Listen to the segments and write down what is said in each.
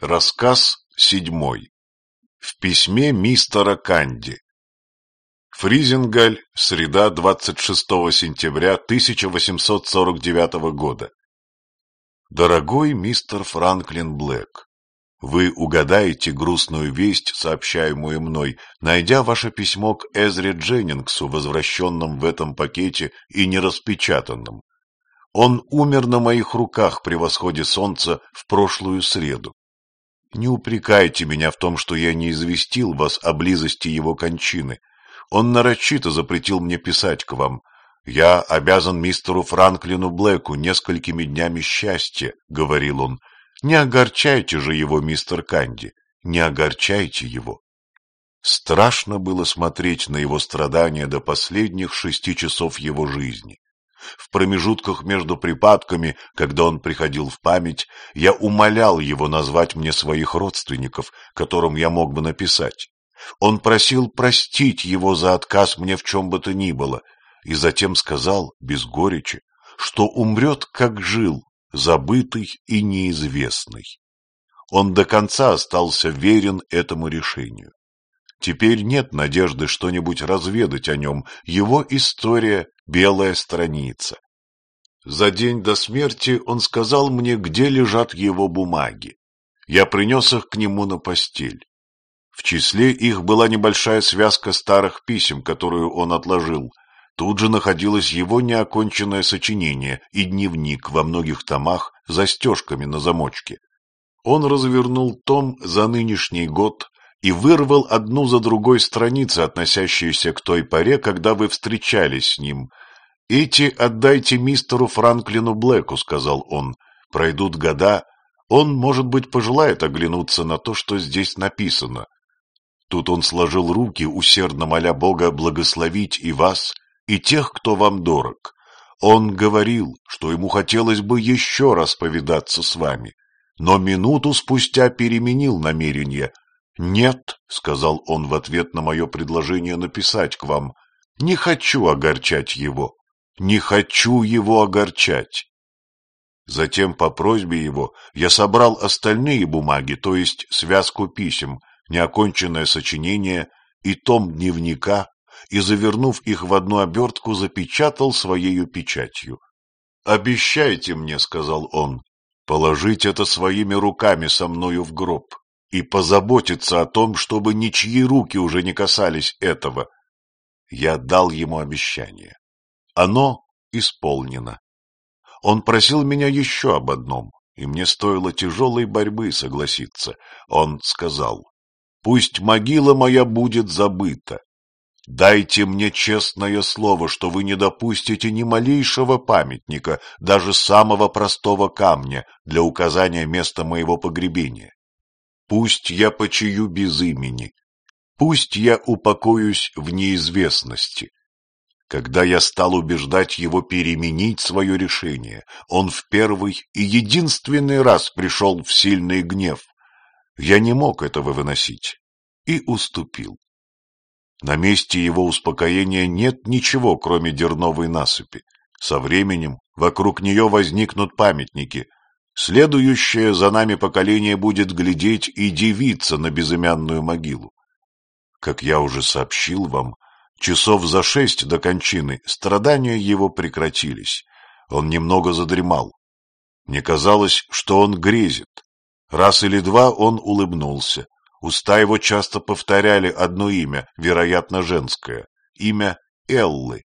Рассказ седьмой. В письме мистера Канди. Фризингаль, среда 26 сентября 1849 года. Дорогой мистер Франклин Блэк, вы угадаете грустную весть, сообщаемую мной, найдя ваше письмо к Эзре Дженнингсу, возвращенном в этом пакете и нераспечатанном. Он умер на моих руках при восходе солнца в прошлую среду. Не упрекайте меня в том, что я не известил вас о близости его кончины. Он нарочито запретил мне писать к вам. Я обязан мистеру Франклину Блэку несколькими днями счастья, — говорил он. Не огорчайте же его, мистер Канди, не огорчайте его. Страшно было смотреть на его страдания до последних шести часов его жизни. В промежутках между припадками, когда он приходил в память, я умолял его назвать мне своих родственников, которым я мог бы написать. Он просил простить его за отказ мне в чем бы то ни было, и затем сказал, без горечи, что умрет, как жил, забытый и неизвестный. Он до конца остался верен этому решению. Теперь нет надежды что-нибудь разведать о нем, его история — белая страница. За день до смерти он сказал мне, где лежат его бумаги. Я принес их к нему на постель. В числе их была небольшая связка старых писем, которую он отложил. Тут же находилось его неоконченное сочинение и дневник во многих томах с застежками на замочке. Он развернул том за нынешний год и вырвал одну за другой страницы, относящиеся к той поре, когда вы встречались с ним. «Эти отдайте мистеру Франклину Блэку», — сказал он. «Пройдут года, он, может быть, пожелает оглянуться на то, что здесь написано». Тут он сложил руки, усердно моля Бога благословить и вас, и тех, кто вам дорог. Он говорил, что ему хотелось бы еще раз повидаться с вами, но минуту спустя переменил намерение, «Нет», — сказал он в ответ на мое предложение написать к вам, — «не хочу огорчать его, не хочу его огорчать». Затем по просьбе его я собрал остальные бумаги, то есть связку писем, неоконченное сочинение и том дневника, и, завернув их в одну обертку, запечатал своею печатью. «Обещайте мне», — сказал он, — «положить это своими руками со мною в гроб и позаботиться о том, чтобы ничьи руки уже не касались этого. Я дал ему обещание. Оно исполнено. Он просил меня еще об одном, и мне стоило тяжелой борьбы согласиться. Он сказал, «Пусть могила моя будет забыта. Дайте мне честное слово, что вы не допустите ни малейшего памятника, даже самого простого камня, для указания места моего погребения. Пусть я почию без имени, пусть я упокоюсь в неизвестности. Когда я стал убеждать его переменить свое решение, он в первый и единственный раз пришел в сильный гнев. Я не мог этого выносить и уступил. На месте его успокоения нет ничего, кроме дерновой насыпи. Со временем вокруг нее возникнут памятники — Следующее за нами поколение будет глядеть и дивиться на безымянную могилу. Как я уже сообщил вам, часов за шесть до кончины страдания его прекратились. Он немного задремал. Мне казалось, что он грезит. Раз или два он улыбнулся. Уста его часто повторяли одно имя, вероятно, женское. Имя Эллы.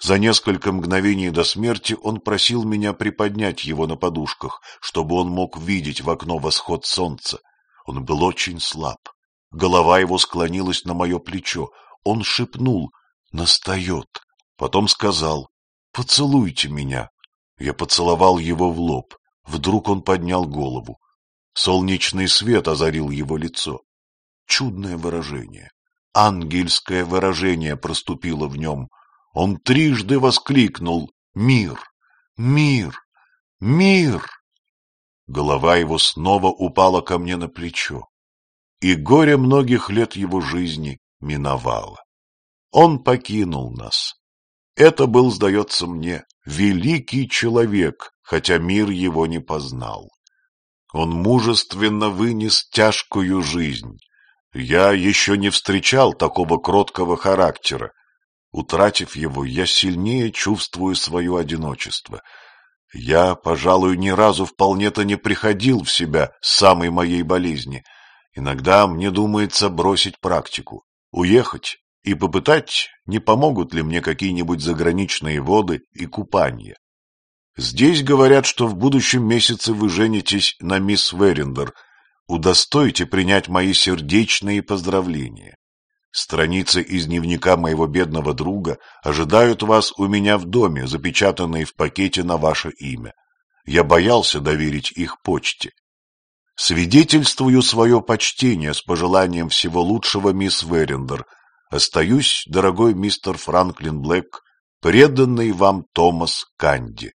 За несколько мгновений до смерти он просил меня приподнять его на подушках, чтобы он мог видеть в окно восход солнца. Он был очень слаб. Голова его склонилась на мое плечо. Он шепнул «Настает». Потом сказал «Поцелуйте меня». Я поцеловал его в лоб. Вдруг он поднял голову. Солнечный свет озарил его лицо. Чудное выражение, ангельское выражение проступило в нем. Он трижды воскликнул «Мир! Мир! Мир!» Голова его снова упала ко мне на плечо, и горе многих лет его жизни миновало. Он покинул нас. Это был, сдается мне, великий человек, хотя мир его не познал. Он мужественно вынес тяжкую жизнь. Я еще не встречал такого кроткого характера. Утратив его, я сильнее чувствую свое одиночество. Я, пожалуй, ни разу вполне-то не приходил в себя с самой моей болезни. Иногда мне думается бросить практику, уехать и попытать, не помогут ли мне какие-нибудь заграничные воды и купания. Здесь говорят, что в будущем месяце вы женитесь на мисс Верендер. Удостойте принять мои сердечные поздравления. Страницы из дневника моего бедного друга ожидают вас у меня в доме, запечатанные в пакете на ваше имя. Я боялся доверить их почте. Свидетельствую свое почтение с пожеланием всего лучшего, мисс Верендер. Остаюсь, дорогой мистер Франклин Блэк, преданный вам Томас Канди.